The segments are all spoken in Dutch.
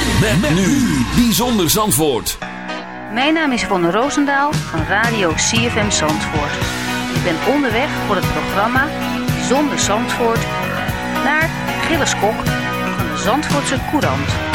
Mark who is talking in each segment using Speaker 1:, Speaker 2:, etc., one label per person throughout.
Speaker 1: ZFM.
Speaker 2: Met, nu bijzonder Zandvoort.
Speaker 3: Mijn naam is Yvonne Roosendaal van Radio CFM Zandvoort. Ik ben onderweg voor het programma Zonder Zandvoort naar Gilles Kok van de Zandvoortse Courant.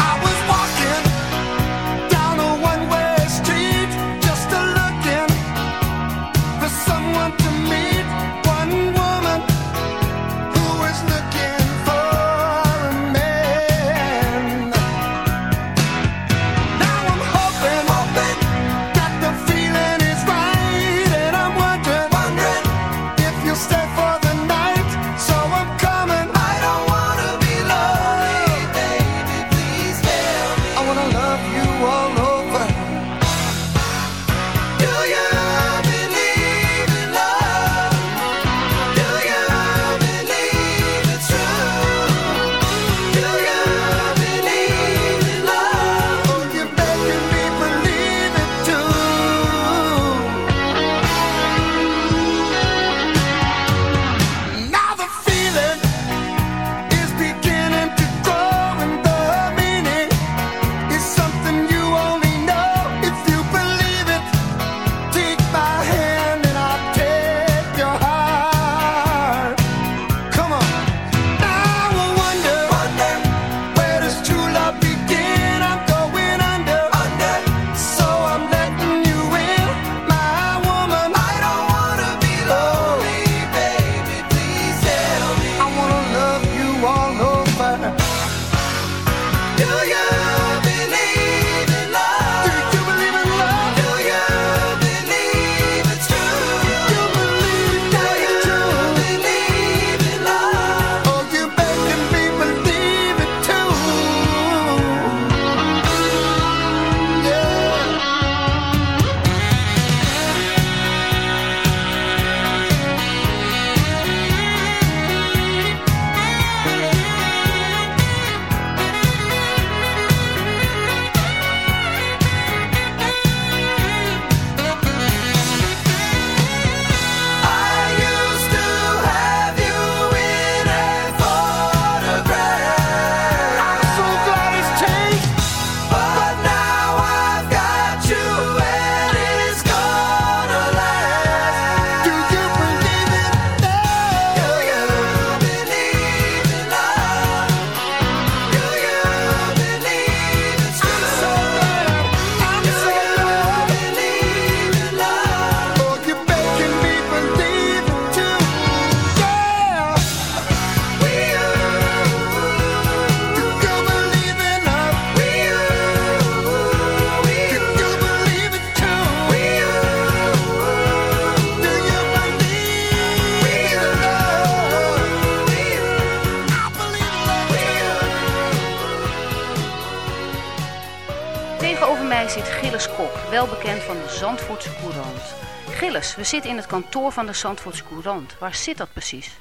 Speaker 3: Tegenover mij zit Gilles Kok, wel bekend van de Zandvoortse Courant. Gilles, we zitten in het kantoor van de Zandvoortse Courant. Waar zit dat precies?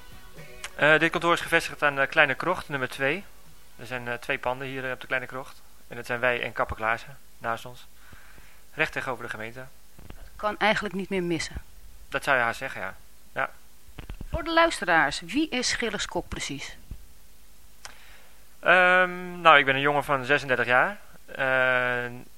Speaker 4: Eh, dit kantoor is gevestigd aan de Kleine Krocht, nummer 2. Er zijn eh, twee panden hier eh, op de Kleine Krocht. En dat zijn wij en Kapper Klaassen, naast ons. Recht tegenover de gemeente.
Speaker 3: Kan eigenlijk niet meer missen.
Speaker 4: Dat zou je haar zeggen, ja.
Speaker 3: Voor de luisteraars, wie is Gilles Kok precies?
Speaker 4: Ehm, nou, ik ben een jongen van 36 jaar. Eh,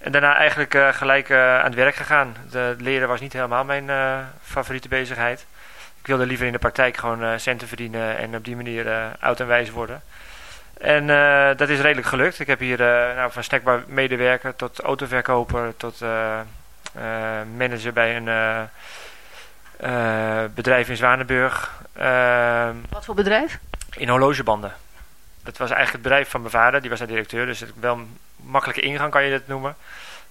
Speaker 4: En daarna eigenlijk eh, gelijk eh, aan het werk gegaan. De leren was niet helemaal mijn eh, favoriete bezigheid. Ik wilde liever in de praktijk gewoon centen verdienen en op die manier oud en wijs worden.
Speaker 5: En dat is redelijk gelukt. Ik heb hier nou, van snackbar medewerker tot autoverkoper tot manager bij een bedrijf in Zwanenburg. Ehm,
Speaker 6: Wat voor bedrijf?
Speaker 5: in horlogebanden. Dat was eigenlijk het bedrijf van mijn vader, die was daar directeur, dus het wel makkelijke ingang kan je dat noemen.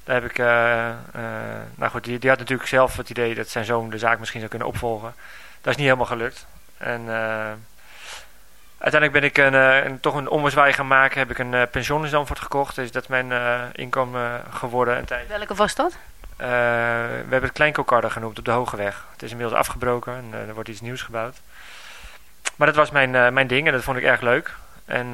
Speaker 5: Daar heb ik, eh, eh, nou goed, die, die had natuurlijk zelf het idee dat zijn zoon de zaak misschien zou kunnen opvolgen. Dat is niet helemaal gelukt. En eh, uiteindelijk ben ik een, een, toch een ommezwaai gaan maken, heb ik een pensioen in Zandvoort gekocht. Dus dat is mijn inkomen geworden een tijd.
Speaker 6: Welke was dat?
Speaker 5: We hebben het Kleinkokarde genoemd op de Hogeweg. Het is inmiddels afgebroken en er wordt iets nieuws gebouwd. Maar dat was mijn, mijn ding en dat vond ik erg leuk. En,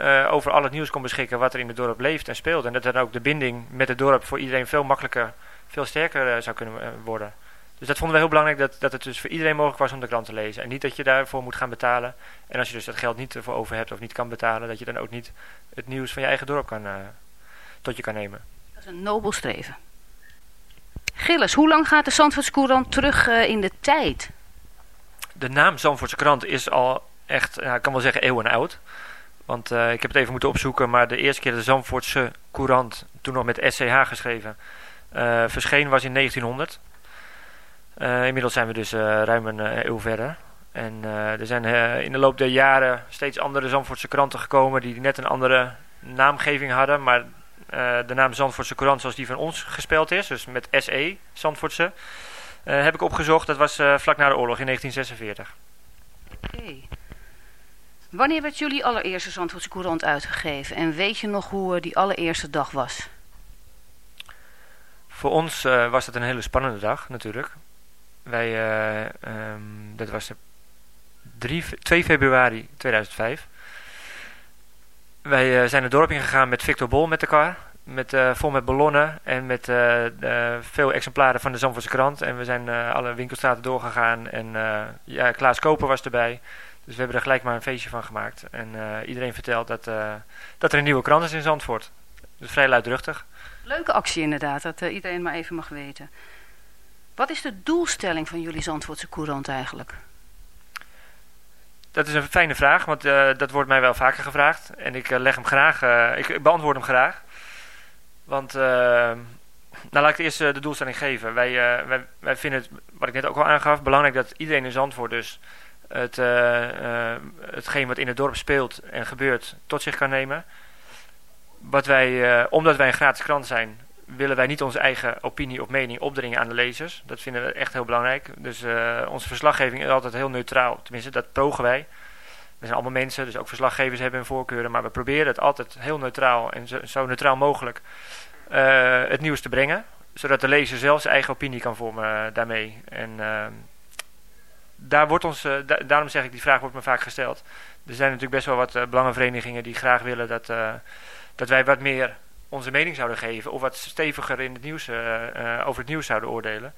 Speaker 4: eh, over al het nieuws kon beschikken wat er in het dorp leeft en speelt. En dat dan ook de binding met het dorp voor iedereen veel makkelijker, veel sterker eh, zou kunnen eh, worden. Dus dat vonden we heel belangrijk, dat, dat het dus voor iedereen mogelijk was om de krant te lezen. En niet dat je daarvoor moet gaan betalen. En als je dus dat geld niet ervoor over hebt of niet kan betalen, dat je dan ook niet het nieuws van je eigen dorp kan, tot je kan nemen.
Speaker 3: Dat is een nobel streven. Gilles, hoe lang gaat de Zandvoorts Courant terug in de tijd?
Speaker 4: De naam Zandvoortse krant is al echt, ja, ik kan wel zeggen eeuwen oud. Want eh, ik heb het even moeten opzoeken, maar de eerste keer de Zandvoortse Courant, toen nog met SCH geschreven, eh, verscheen was in 1900. Eh, inmiddels zijn we dus ruim een eeuw verder. En er zijn in de loop der jaren steeds andere Zandvoortse kranten gekomen die net een andere naamgeving hadden. Maar de naam Zandvoortse Courant zoals die van ons gespeld is, dus met SE, Zandvoortse, heb ik opgezocht. Dat was vlak na de oorlog in 1946.
Speaker 3: Oké. Wanneer werd jullie allereerste Zandvoortse Courant uitgegeven? En weet je nog hoe eh, die allereerste dag was?
Speaker 4: Voor ons eh, was het een hele spannende dag natuurlijk. Wij, eh, ehm, dat was de 3, fe- 2 februari 2005. Wij zijn het dorp ingegaan met Victor Bol met elkaar. Met, vol met ballonnen en met veel exemplaren van de Zandvoortse krant. En we zijn alle winkelstraten doorgegaan. En ja, Klaas Koper was erbij. Dus we hebben er gelijk maar een feestje van gemaakt. En eh, iedereen vertelt dat, eh, dat er een nieuwe krant is in Zandvoort. Dus vrij luidruchtig.
Speaker 3: Leuke actie inderdaad, dat eh, iedereen maar even mag weten. Wat is de doelstelling van jullie Zandvoortse Courant eigenlijk?
Speaker 4: Dat is een fijne vraag, want dat wordt mij wel vaker gevraagd. En ik leg hem graag, ik, ik beantwoord hem graag. Want, nou laat ik eerst de doelstelling geven. Wij, wij, wij vinden het, wat ik net ook al aangaf, belangrijk dat iedereen in Zandvoort dus het, eh, eh, hetgeen wat in het dorp speelt en gebeurt tot zich kan nemen. Wat wij, eh, omdat wij een gratis krant zijn, willen wij niet onze eigen opinie of mening opdringen aan de lezers. Dat vinden we echt heel belangrijk. Dus onze verslaggeving is altijd heel neutraal. Tenminste, dat pogen wij. We zijn allemaal mensen, dus ook verslaggevers hebben hun voorkeuren. Maar we proberen het altijd heel neutraal en zo, neutraal mogelijk het nieuws te brengen. Zodat de lezer zelf zijn eigen opinie kan vormen daarmee. En eh, daar wordt ons, eh, da- daarom zeg ik, die vraag wordt me vaak gesteld. Er zijn natuurlijk best wel wat eh, belangenverenigingen die graag willen dat, eh, dat wij wat meer onze mening zouden geven. Of wat steviger in het nieuws, over het nieuws zouden oordelen.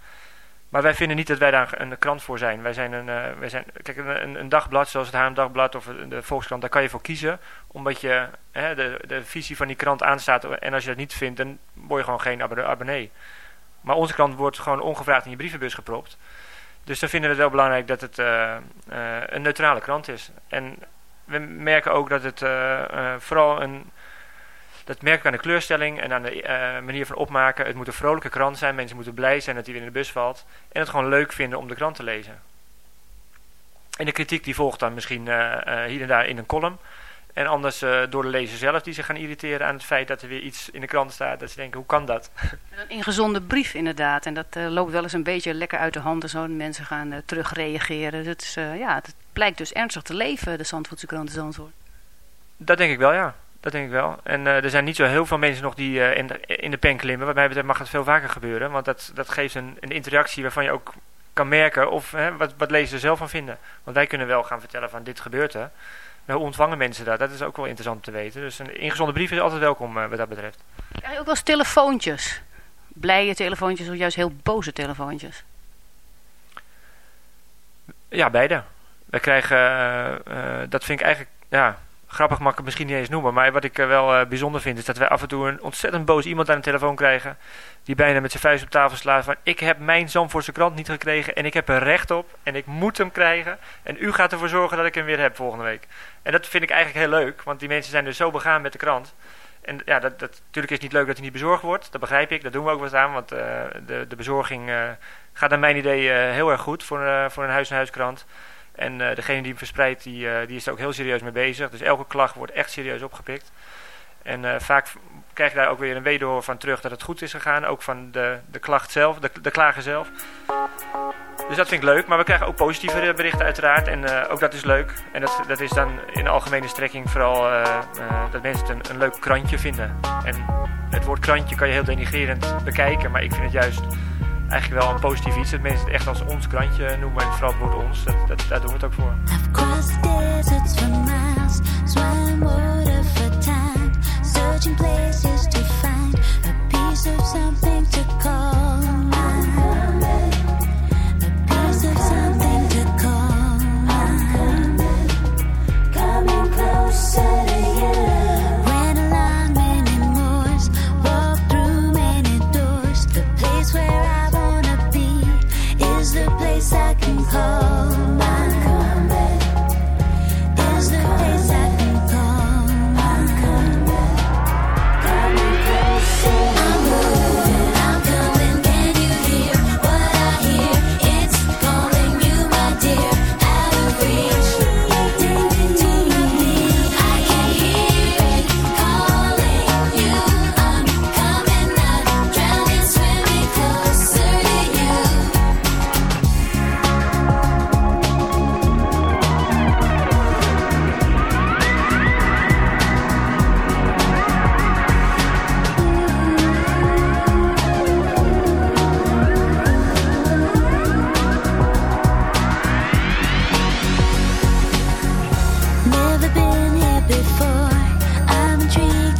Speaker 4: Maar wij vinden niet dat wij daar een krant voor zijn. Wij zijn een, wij zijn, kijk, een, een- dagblad zoals het Haarlem Dagblad of de Volkskrant, daar kan je voor kiezen. Omdat je hè, de, de visie van die krant aanstaat. En als je dat niet vindt, dan word je gewoon geen abonne- abonnee. Maar onze krant wordt gewoon ongevraagd in je brievenbus gepropt. Dus dan vinden we het wel belangrijk dat het eh, eh, een neutrale krant is. En we merken ook dat het eh, vooral een... Dat merk ik aan de kleurstelling en aan de manier van opmaken. Het moet een vrolijke krant zijn. Mensen moeten blij zijn dat hij weer in de bus valt. En het gewoon leuk vinden om de krant te lezen. En de kritiek die volgt dan misschien hier en daar in een column. En anders eh, door de lezer zelf die zich gaan irriteren aan het feit dat er weer iets in de krant staat. Dat ze denken, hoe kan dat?
Speaker 6: Een ingezonde brief inderdaad. En dat eh, loopt wel eens een beetje lekker uit de hand en zo. En mensen gaan eh, terugreageren. Dus het, is, eh, ja, het blijkt dus ernstig te leven, de Zandvoortse krant de Zandvoort.
Speaker 4: Dat denk ik wel, ja. Dat denk ik wel. En er zijn niet zo heel veel mensen nog die in, de, in de pen klimmen. Wat mij betreft mag het veel vaker gebeuren. Want dat, dat geeft een, een interactie waarvan je ook kan merken of hè, wat, wat lezers er zelf van vinden. Want wij kunnen wel gaan vertellen van dit gebeurt er. Hoe ontvangen mensen dat? Dat is ook wel interessant om te weten. Dus een ingezonde brief is altijd welkom eh, wat dat betreft.
Speaker 6: Krijg je ook wel eens telefoontjes? Blije telefoontjes of juist heel boze telefoontjes?
Speaker 4: Ja, beide. Wij krijgen, eh, eh, dat vind ik eigenlijk, ja, grappig mag ik het misschien niet eens noemen. Maar wat ik wel bijzonder vind is dat wij af en toe een ontzettend boos iemand aan de telefoon krijgen. Die bijna met zijn vuist op tafel slaat van ik heb mijn Zandvoortse krant niet gekregen en ik heb er recht op en ik moet hem krijgen. En u gaat ervoor zorgen dat ik hem weer heb volgende week. En dat vind ik eigenlijk heel leuk, want die mensen zijn dus zo begaan met de krant. En ja, dat, dat, natuurlijk is het niet leuk dat hij niet bezorgd wordt. Dat begrijp ik, daar doen we ook wat aan. Want eh, de, de bezorging eh, gaat naar mijn idee eh, heel erg goed voor, voor een huis-naar-huiskrant. En eh, degene die hem verspreidt, die, die is er ook heel serieus mee bezig. Dus elke klacht wordt echt serieus opgepikt. En vaak krijg je daar ook weer een wederhoor van terug dat het goed is gegaan. Ook van de, de klacht zelf, de, de klager zelf. Dus dat vind ik leuk. Maar we krijgen ook positieve berichten uiteraard. En eh, ook dat is leuk. En dat, dat is dan in de algemene strekking vooral eh, eh, dat mensen het een, een leuk krantje vinden. En het woord krantje kan je heel denigrerend bekijken. Maar ik vind het juist eigenlijk wel een positief iets. Dat mensen het echt als ons krantje noemen. En vooral het woord ons. Dat, dat, daar doen we het ook voor.
Speaker 7: Searching places to find a piece of something to call
Speaker 8: been here before. I'm
Speaker 7: dreaming.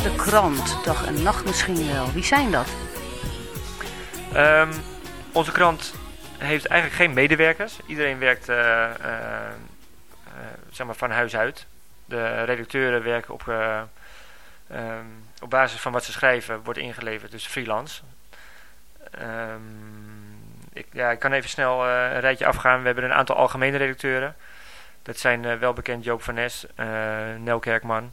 Speaker 7: De krant? Dag en nacht misschien wel. Wie zijn dat?
Speaker 4: Ehm, onze krant heeft eigenlijk geen medewerkers. Iedereen werkt eh, eh, eh, zeg maar van huis uit. De redacteuren werken op, eh, ehm, op basis van wat ze schrijven, wordt ingeleverd, dus freelance. Ehm, ik, ja, ik kan even snel een rijtje afgaan. We hebben een aantal algemene redacteuren. Dat zijn eh, wel bekend Joop van Nes, Nel Kerkman.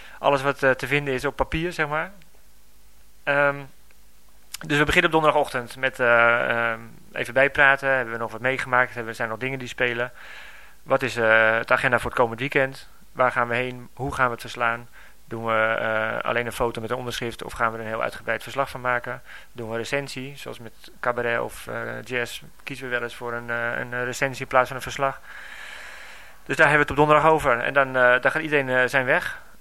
Speaker 4: alles wat eh, te vinden is op papier, zeg maar. Ehm, dus we beginnen op donderdagochtend met eh, ehm, even bijpraten. Hebben we nog wat meegemaakt? Hebben, zijn nog dingen die spelen? Wat is eh, het agenda voor het komend weekend? Waar gaan we heen? Hoe gaan we het verslaan? Doen we alleen een foto met een onderschrift of gaan we er een heel uitgebreid verslag van maken? Doen we recensie, zoals met cabaret of jazz, kiezen we wel eens voor een, een recensie in plaats van een verslag. Dus daar hebben we het op donderdag over. En dan, dan gaat iedereen zijn weg.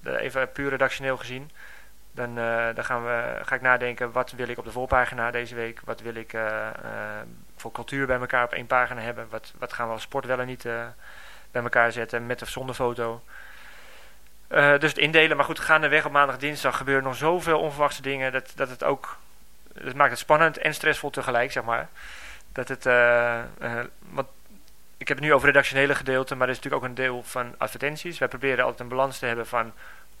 Speaker 4: De- even puur redactioneel gezien. Dan, eh, dan gaan we, ga ik nadenken, wat wil ik op de voorpagina deze week? Wat wil ik eh, eh, voor cultuur bij elkaar op één pagina hebben? Wat, wat gaan we als sport wel en niet eh, bij elkaar zetten, met of zonder foto? Eh, dus het indelen, maar goed, gaandeweg op maandag, dinsdag gebeuren nog zoveel onverwachte dingen dat, dat het ook het maakt het spannend en stressvol tegelijk, zeg maar. Dat het, eh, eh, want ik heb het nu over redactionele gedeelte, maar er is natuurlijk ook een deel van advertenties. Wij proberen altijd een balans te hebben van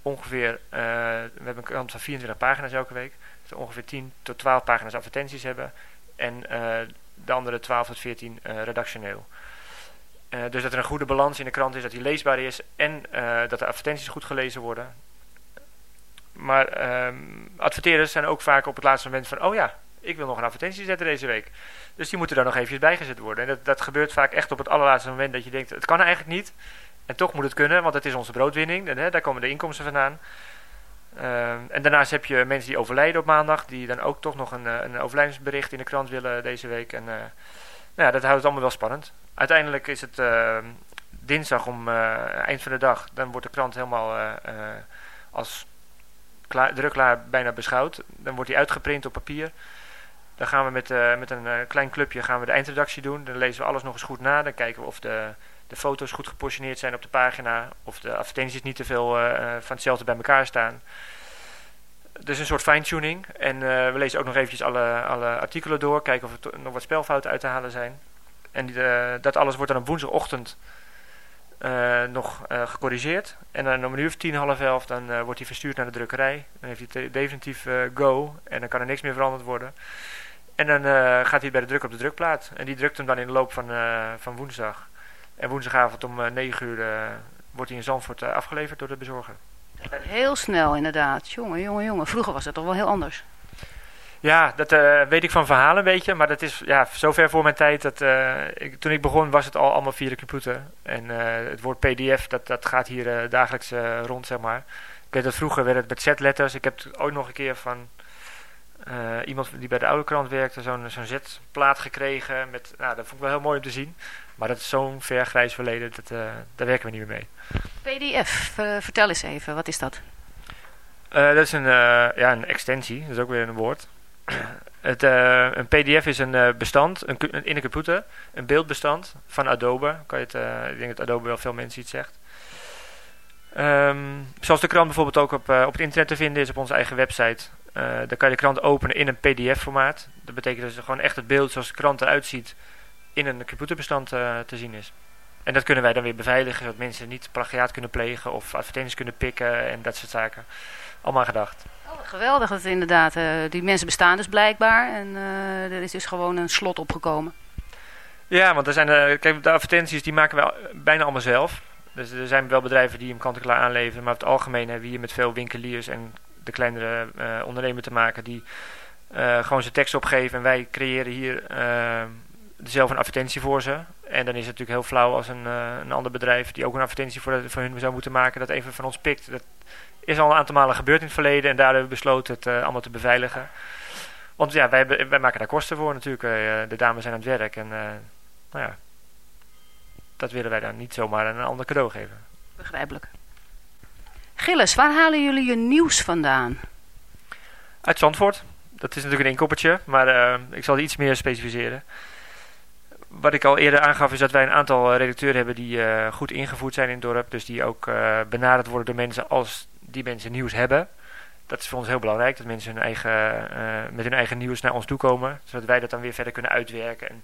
Speaker 4: ongeveer, eh, we hebben een krant van 24 pagina's elke week. Dus ongeveer 10 tot 12 pagina's advertenties hebben. En eh, de andere 12 tot 14 eh, redactioneel. Dus dat er een goede balans in de krant is, dat die leesbaar is en dat de advertenties goed gelezen worden. Maar ehm, adverteerders zijn ook vaak op het laatste moment van, oh ja, ik wil nog een advertentie zetten deze week. Dus die moeten daar nog eventjes bijgezet worden. En dat, dat gebeurt vaak echt op het allerlaatste moment dat je denkt, het kan eigenlijk niet. En toch moet het kunnen, want het is onze broodwinning. En hè, daar komen de inkomsten vandaan. Ehm, en daarnaast heb je mensen die overlijden op maandag, die dan ook toch nog een, eh, een overlijdensbericht in de krant willen deze week. En eh, nou ja, dat houdt het allemaal wel spannend. Uiteindelijk is het ehm, dinsdag om eh, eind van de dag, dan wordt de krant helemaal als klaar, drukklaar bijna beschouwd. Dan wordt die uitgeprint op papier. Dan gaan we met, eh, met een eh, klein clubje gaan we de eindredactie doen. Dan lezen we alles nog eens goed na. Dan kijken we of de, de foto's goed gepositioneerd zijn op de pagina. Of de advertenties niet te veel eh, van hetzelfde bij elkaar staan. Dus een soort fine-tuning. En we lezen ook nog eventjes alle, alle artikelen door. Kijken of er nog wat spelfouten uit te halen zijn. En dat alles wordt dan op woensdagochtend nog gecorrigeerd. En dan om een uur of tien, half elf, dan wordt hij verstuurd naar de drukkerij. Dan heeft hij definitief go. En dan kan er niks meer veranderd worden. En dan eh, gaat hij bij de druk op de drukplaat. En die drukt hem dan in de loop van, eh, van woensdag. En woensdagavond om eh, 9 uur eh, wordt hij in Zandvoort afgeleverd door de bezorger.
Speaker 6: Heel snel inderdaad. Jongen, jongen, jongen. Vroeger was het toch wel heel anders.
Speaker 4: Ja, dat weet ik van verhalen een beetje. Maar dat is ja, zover voor mijn tijd. Dat, ik, toen ik begon was het al allemaal via de computer. En het woord pdf, dat, dat gaat hier dagelijks rond, zeg maar. Ik weet dat vroeger werd het met z-letters. Ik heb het ooit nog een keer van eh, iemand die bij de oude krant werkte... zo'n zo'n z-plaat gekregen. Met, nou, dat vond ik wel heel mooi om te zien. Maar dat is zo'n ver grijs verleden. Dat, eh, daar werken we niet meer mee.
Speaker 6: PDF, eh, vertel eens even, wat is dat?
Speaker 4: Dat is een, ja, een extensie, dat is ook weer een woord. Het, een PDF is een bestand een, in een computer, een beeldbestand van Adobe. Kan je het, ik denk dat Adobe wel veel mensen iets zegt. Ehm, zoals de krant bijvoorbeeld ook op, op het internet te vinden is op onze eigen website. Eh dan kan je de krant openen in een PDF-formaat. Dat betekent dus gewoon echt het beeld zoals de krant eruit ziet in een computerbestand eh, te zien is. En dat kunnen wij dan weer beveiligen, zodat mensen niet plagiaat kunnen plegen of advertenties kunnen pikken en dat soort zaken. Allemaal gedacht.
Speaker 6: Oh, geweldig dat inderdaad. eh, die mensen bestaan dus blijkbaar. En er is dus gewoon een slot opgekomen.
Speaker 4: Ja, want er zijn, kijk, de advertenties die maken we bijna allemaal zelf. Dus er zijn wel bedrijven die hem kant-en-klaar aanleveren. Maar over het algemeen hebben we hier met veel winkeliers en de kleinere eh ondernemers te maken die eh, gewoon zijn tekst opgeven. En wij creëren hier eh, zelf een advertentie voor ze. En dan is het natuurlijk heel flauw als een, een ander bedrijf die ook een advertentie voor, voor hun zou moeten maken, dat even van ons pikt. Dat is al een aantal malen gebeurd in het verleden en daar hebben we besloten het allemaal te beveiligen. Want ja, wij, wij maken daar kosten voor natuurlijk. De dames zijn aan het werk en nou ja, dat willen wij dan niet zomaar een ander cadeau geven.
Speaker 6: Begrijpelijk. Gilles, waar halen jullie je nieuws vandaan?
Speaker 4: Uit Zandvoort. Dat is natuurlijk een inkoppertje, maar eh, ik zal iets meer specificeren. Wat ik al eerder aangaf is dat wij een aantal eh, redacteuren hebben die eh, goed ingevoerd zijn in het dorp. Dus die ook benaderd worden door mensen als die mensen nieuws hebben. Dat is voor ons heel belangrijk, dat mensen hun eigen, met hun eigen nieuws naar ons toe komen. Zodat wij dat dan weer verder kunnen uitwerken. En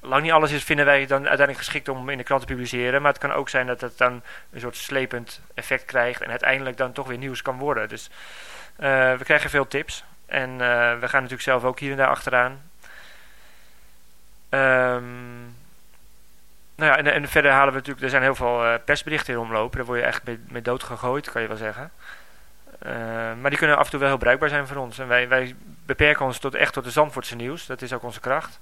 Speaker 4: lang niet alles is, vinden wij dan uiteindelijk geschikt om in de krant te publiceren. Maar het kan ook zijn dat het dan een soort slepend effect krijgt. En uiteindelijk dan toch weer nieuws kan worden. Dus eh, we krijgen veel tips. En eh, we gaan natuurlijk zelf ook hier en daar achteraan. Ehm, nou ja, en, en verder halen we natuurlijk... Er zijn heel veel eh, persberichten in omlopen. Daar word je echt mee, mee doodgegooid, kan je wel zeggen. Maar die kunnen af en toe wel heel bruikbaar zijn voor ons. En wij, wij beperken ons tot, echt tot de Zandvoortse nieuws. Dat is ook onze kracht.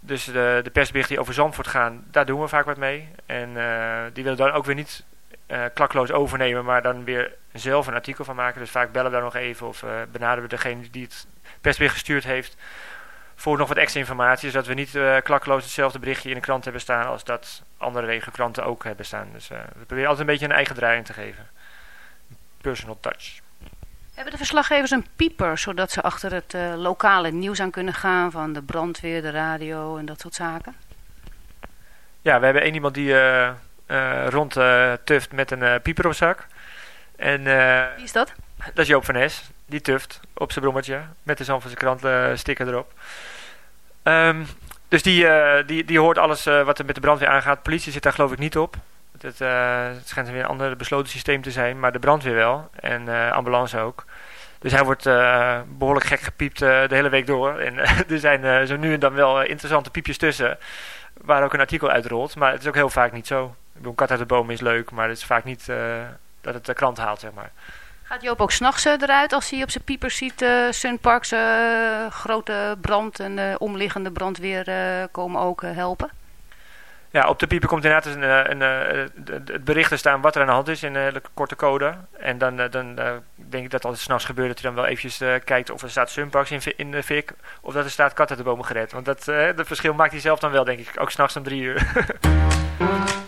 Speaker 4: Dus de, de persberichten die over Zandvoort gaan, daar doen we vaak wat mee. En eh, die willen dan ook weer niet eh klakloos overnemen, maar dan weer zelf een artikel van maken. Dus vaak bellen we daar nog even of eh, benaderen we degene die het persbericht gestuurd heeft voor nog wat extra informatie. Zodat we niet klakloos hetzelfde berichtje in de krant hebben staan als dat andere regiokranten ook hebben staan. Dus we proberen altijd een beetje een eigen draai in te geven. Personal touch.
Speaker 6: Hebben de verslaggevers een pieper, zodat ze achter het eh, lokale nieuws aan kunnen gaan van de brandweer, de radio en dat soort zaken?
Speaker 4: Ja, we hebben één iemand die uh, rond tuft met een pieper op zak. En,
Speaker 6: Wie is dat?
Speaker 4: Dat is Joop van Es. Die tuft op zijn brommetje met de Zand van zijn krant sticker erop. Ehm, dus die, die, die hoort alles wat er met de brandweer aangaat. Politie zit daar geloof ik niet op. Eh, het schijnt weer een ander besloten systeem te zijn, maar de brandweer wel. En eh, ambulance ook. Dus hij wordt eh, behoorlijk gek gepiept de hele week door. En er zijn zo nu en dan wel interessante piepjes tussen. Waar ook een artikel uitrolt. Maar het is ook heel vaak niet zo. Een kat uit de boom is leuk. Maar het is vaak niet dat het de krant haalt, zeg maar.
Speaker 6: Gaat Joop ook s'nachts eruit als hij op zijn piepers ziet... Sunparks grote brand en de omliggende brandweer komen ook helpen?
Speaker 4: Ja, op de pieper komt inderdaad een, eh, een, eh, het bericht te staan wat er aan de hand is in een hele korte code. En dan, eh, dan denk ik dat als het s'nachts gebeurt dat hij dan wel eventjes kijkt of er staat Sunparks in, in de fik of dat er staat kat uit de bomen gered. Want dat, uh, dat verschil maakt hij zelf dan wel, denk ik. Ook s'nachts om drie uur.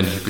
Speaker 9: and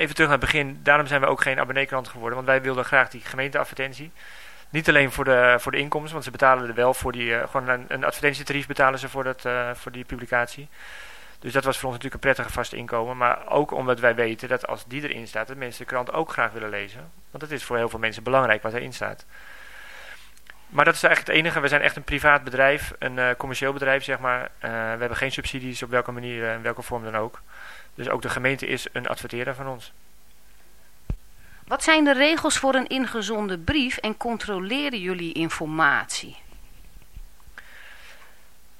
Speaker 4: Even terug naar het begin. Daarom zijn we ook geen abonneekrant geworden. Want wij wilden graag die gemeenteadvertentie. Niet alleen voor de, voor de inkomsten. Want ze betalen er wel voor die... eh, gewoon een, advertentietarief betalen ze voor, dat, eh, voor die publicatie. Dus dat was voor ons natuurlijk een prettige vaste inkomen. Maar ook omdat wij weten dat als die erin staat... dat mensen de krant ook graag willen lezen. Want het is voor heel veel mensen belangrijk wat erin staat. Maar dat is eigenlijk het enige. We zijn echt een privaat bedrijf, een eh, commercieel bedrijf, zeg maar. We hebben geen subsidies op welke manier en welke vorm dan ook. Dus ook de gemeente is een adverteerder van ons.
Speaker 6: Wat zijn de regels voor een ingezonden brief en controleren jullie informatie?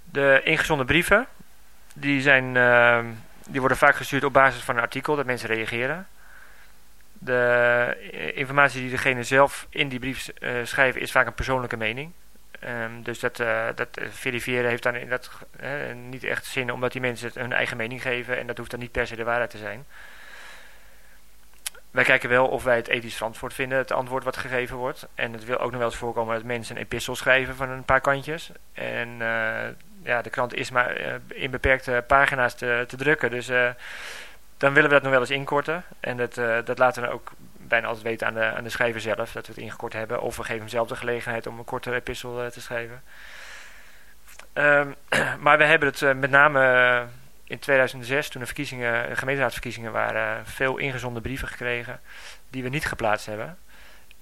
Speaker 4: De ingezonden brieven, die, zijn, ehm, die worden vaak gestuurd op basis van een artikel, dat mensen reageren. De informatie die degene zelf in die brief eh, schrijven is vaak een persoonlijke mening. Ehm, dus dat, eh, dat eh, verifiëren heeft dan dat, niet echt zin, omdat die mensen hun eigen mening geven. En dat hoeft dan niet per se de waarheid te zijn. Wij kijken wel of wij het ethisch verantwoord vinden, het antwoord wat gegeven wordt. En het wil ook nog wel eens voorkomen dat mensen een epistel schrijven van een paar kantjes. En eh, ja, de krant is maar in beperkte pagina's te, te drukken. Dus dan willen we dat nog wel eens inkorten. En dat, dat laten we ook bijna altijd weten aan de, aan de schrijver zelf, dat we het ingekort hebben. Of we geven hem zelf de gelegenheid om een korte epistel eh, te schrijven. Ehm, maar we hebben het eh, met name eh, in 2006, toen de, verkiezingen, gemeenteraadsverkiezingen waren, veel ingezonden brieven gekregen die we niet geplaatst hebben.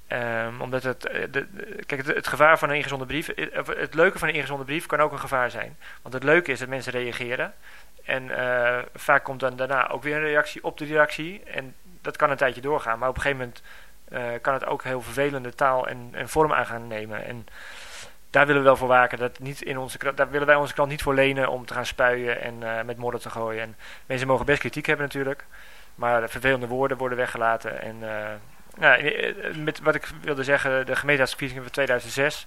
Speaker 4: Ehm, omdat het, de, kijk, het, gevaar van een ingezonden brief, het leuke van een ingezonden brief kan ook een gevaar zijn. Want het leuke is dat mensen reageren. En vaak komt dan daarna ook weer een reactie op de reactie. En dat kan een tijdje doorgaan. Maar op een gegeven moment eh, kan het ook heel vervelende taal en, en vorm aan gaan nemen. En daar willen we wel voor waken. Dat niet in onze, daar willen wij onze krant niet voor lenen om te gaan spuien en eh, met modder te gooien. En mensen mogen best kritiek hebben natuurlijk. Maar de vervelende woorden worden weggelaten. En eh, nou, met wat ik wilde zeggen, de gemeenteraadsverkiezingen van 2006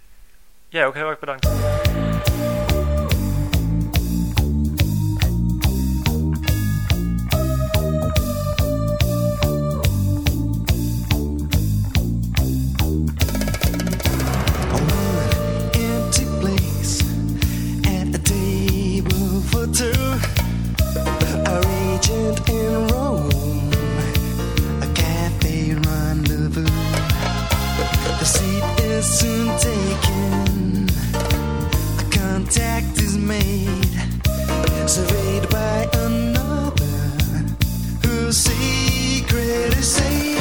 Speaker 4: Jij ook heel erg bedankt.
Speaker 3: empty place contact is
Speaker 10: made, surveyed by another whose secret is safe.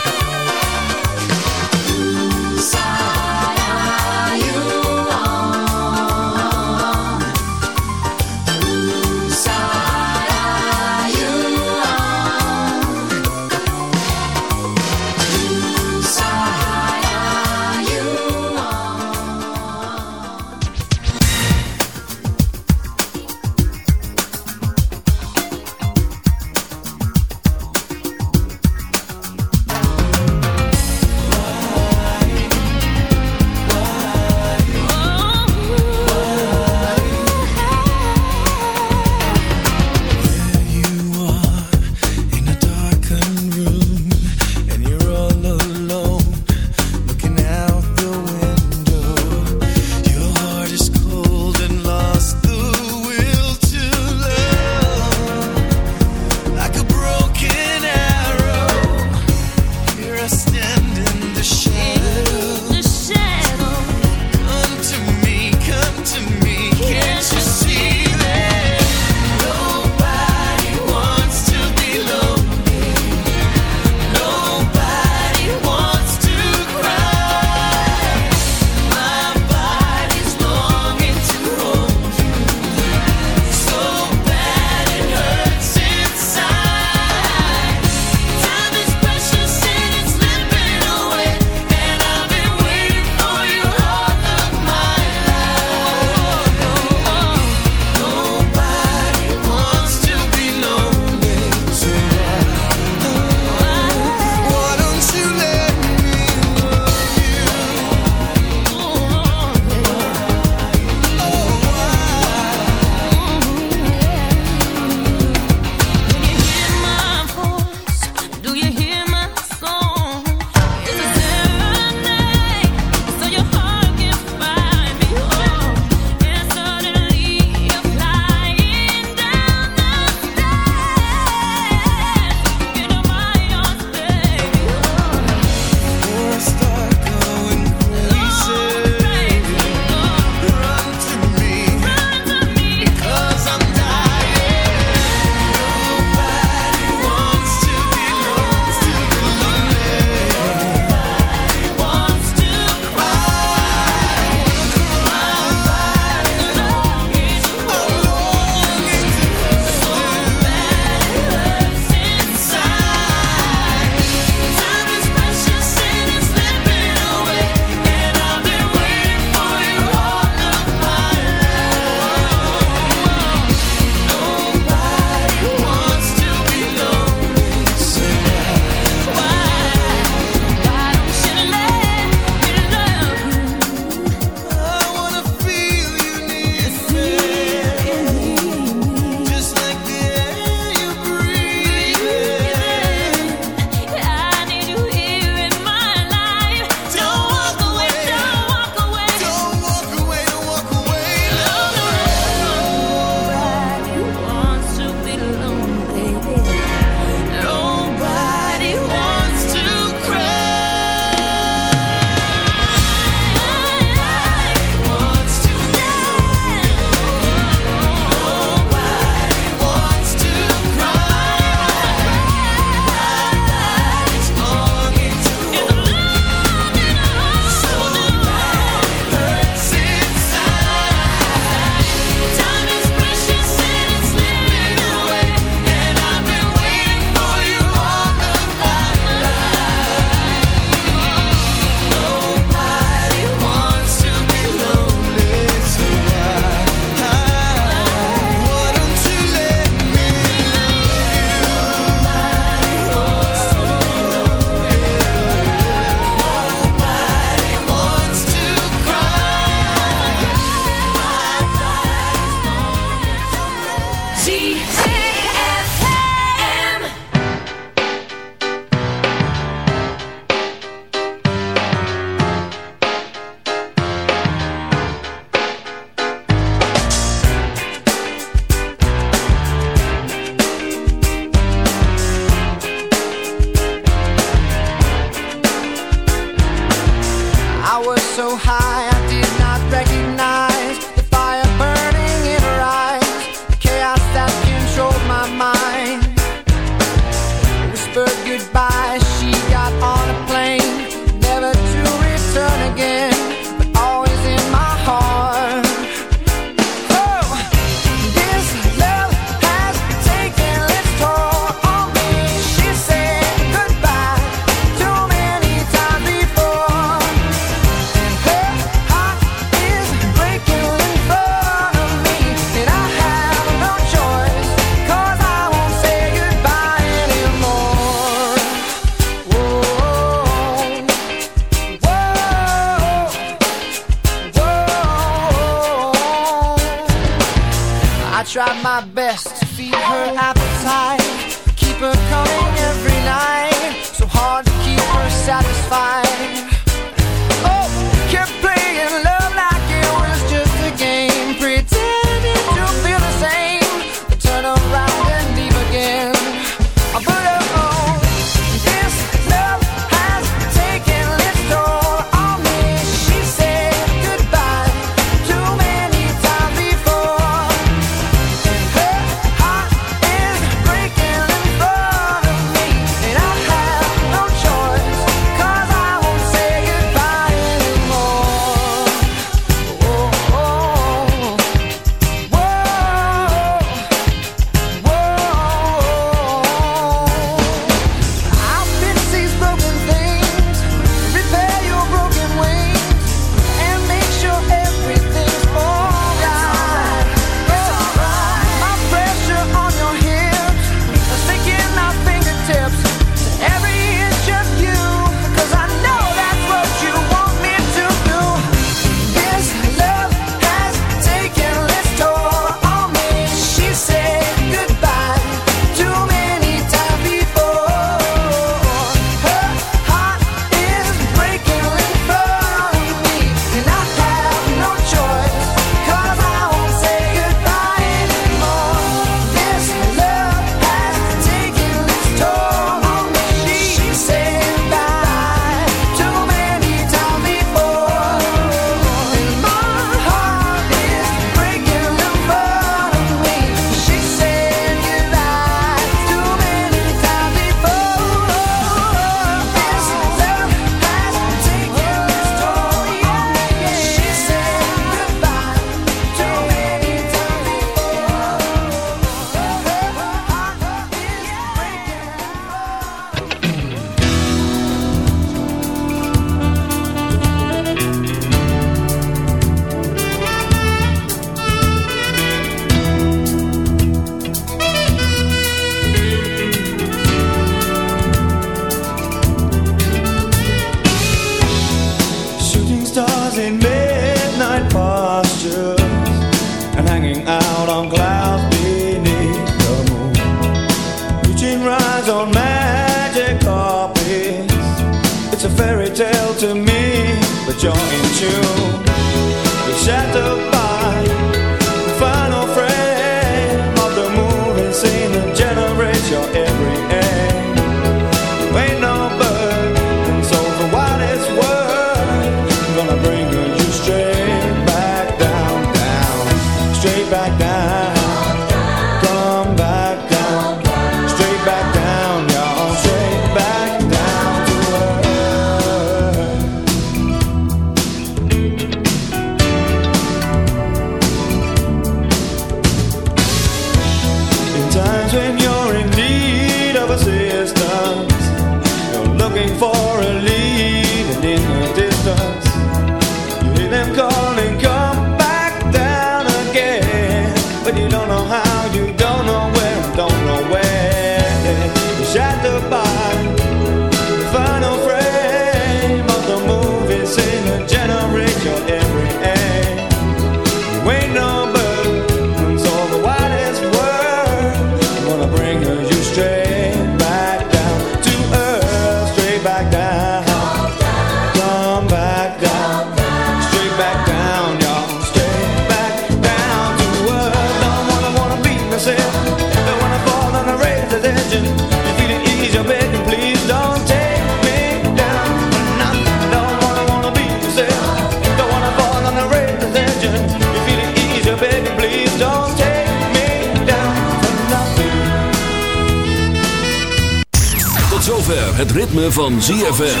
Speaker 2: Het ritme van ZFM.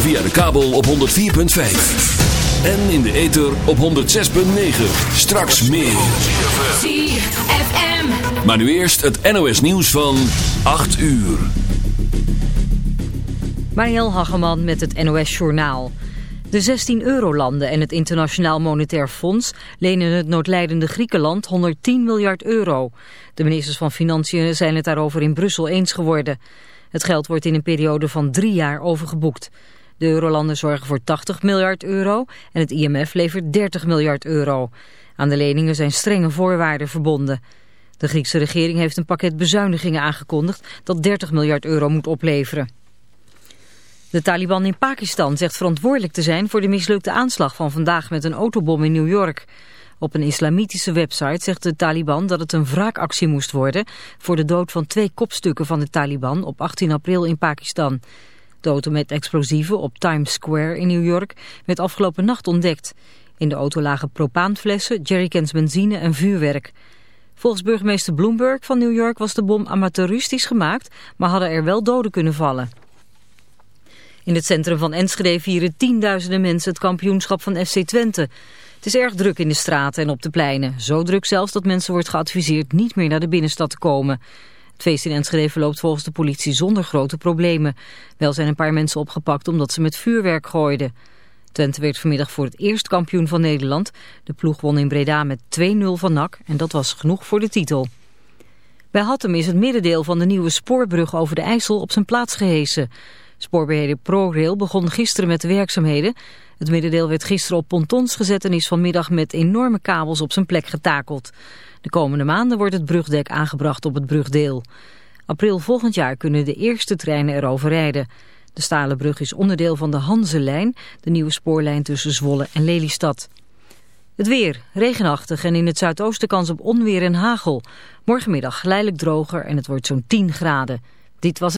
Speaker 2: Via de kabel op 104.5. En in de ether op 106.9. Straks meer.
Speaker 1: ZFM.
Speaker 2: Maar nu eerst het NOS nieuws van 8 uur.
Speaker 11: Marielle Hageman met het NOS Journaal. De 16 eurolanden en het Internationaal Monetair Fonds lenen het noodlijdende Griekenland 110 miljard euro. De ministers van Financiën zijn het daarover in Brussel eens geworden. Het geld wordt in een periode van drie jaar overgeboekt. De eurolanden zorgen voor 80 miljard euro en het IMF levert 30 miljard euro. Aan de leningen zijn strenge voorwaarden verbonden. De Griekse regering heeft een pakket bezuinigingen aangekondigd dat 30 miljard euro moet opleveren. De Taliban in Pakistan zegt verantwoordelijk te zijn voor de mislukte aanslag van vandaag met een autobom in New York. Op een islamitische website zegt de Taliban dat het een wraakactie moest worden voor de dood van twee kopstukken van de Taliban op 18 april in Pakistan. De met explosieven op Times Square in New York werd afgelopen nacht ontdekt. In de auto lagen propaanflessen, jerrycans benzine en vuurwerk. Volgens burgemeester Bloomberg van New York was de bom amateuristisch gemaakt, maar hadden er wel doden kunnen vallen. In het centrum van Enschede vieren tienduizenden mensen het kampioenschap van FC Twente. Het is erg druk in de straten en op de pleinen. Zo druk zelfs dat mensen wordt geadviseerd niet meer naar de binnenstad te komen. Het feest in Enschede verloopt volgens de politie zonder grote problemen. Wel zijn een paar mensen opgepakt omdat ze met vuurwerk gooiden. Twente werd vanmiddag voor het eerst kampioen van Nederland. De ploeg won in Breda met 2-0 van NAC en dat was genoeg voor de titel. Bij Hattem is het middendeel van de nieuwe spoorbrug over de IJssel op zijn plaats gehesen. Spoorbeheerder ProRail begon gisteren met de werkzaamheden. Het middendeel werd gisteren op pontons gezet en is vanmiddag met enorme kabels op zijn plek getakeld. De komende maanden wordt het brugdek aangebracht op het brugdeel. April volgend jaar kunnen de eerste treinen erover rijden. De stalen brug is onderdeel van de Hanselijn, de nieuwe spoorlijn tussen Zwolle en Lelystad. Het weer, regenachtig en in het zuidoosten kans op onweer en hagel. Morgenmiddag geleidelijk droger en het wordt zo'n 10 graden. Dit was